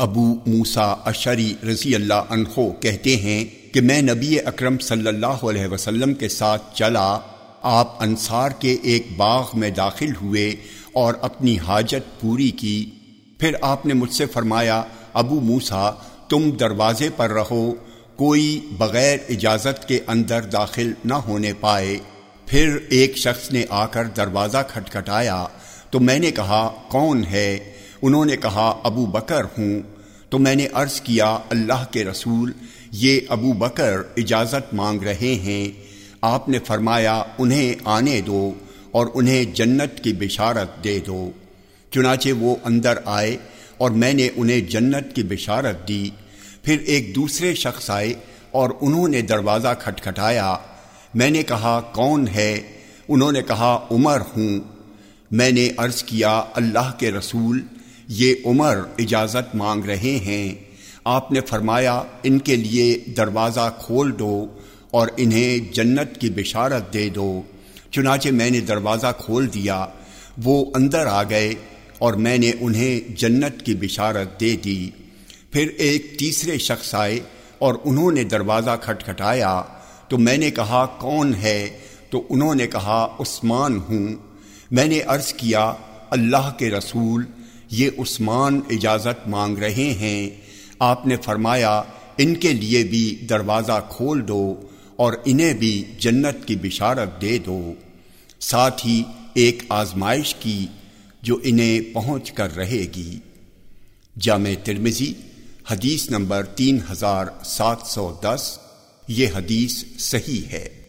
ابو موسا اشری رضی اللہ عنہ کہتے ہیں کہ میں نبی اکرم صلی اللہ علیہ وسلم کے ساتھ چلا، آپ انصار کے ایک باغ میں داخل ہوئے اور اپنی حاجت پوری کی۔ پھر آپ نے مجھ سے فرمایا، ابو موسا تم دروازے پر رہو، کوئی بغیر اجازت کے اندر داخل نہ ہونے پائے۔ پھر ایک شخص نے آ کر دروازہ کھٹکھٹایا، تو میں نے کہا، کون ہے؟ انہوں نے کہا، ابو بکر ہوں۔ تو میں نے عرض کیا، اللہ کے رسول، یہ ابو بکر اجازت مانگ رہے ہیں۔ آپ نے فرمایا، انہیں آنے دو اور انہیں جنت کی بشارت دے دو۔ چنانچہ وہ اندر آئے اور میں نے انہیں جنت کی بشارت دی۔ پھر ایک دوسرے شخص آئے اور انہوں نے دروازہ کھٹکھٹایا۔ میں نے کہا، کون ہے؟ انہوں نے کہا، عمر ہوں۔ میں نے عرض کیا، اللہ کے رسول یہ عمر اجازت مانگ رہے ہیں۔ آپ نے فرمایا، ان کے لیے دروازہ کھول دو اور انہیں جنت کی بشارت دے دو۔ چنانچہ میں نے دروازہ کھول دیا، وہ اندر آ گئے اور میں نے انہیں جنت کی بشارت دے دی۔ پھر ایک تیسرے شخص آئے اور انہوں نے دروازہ کھٹکھٹایا۔ تو میں نے کہا، کون ہے؟ تو انہوں نے کہا، عثمان ہوں۔ میں نے عرض کیا، اللہ کے رسول یہ عثمان اجازت مانگ رہے ہیں۔ آپ نے فرمایا، ان کے لیے بھی دروازہ کھول دو اور انہیں بھی جنت کی بشارت دے دو۔ ساتھ ہی ایک آزمائش کی جو انہیں پہنچ کر رہے گی۔ جامع ترمزی حدیث نمبر تین ہزار سات سو دس، یہ حدیث صحیح ہے۔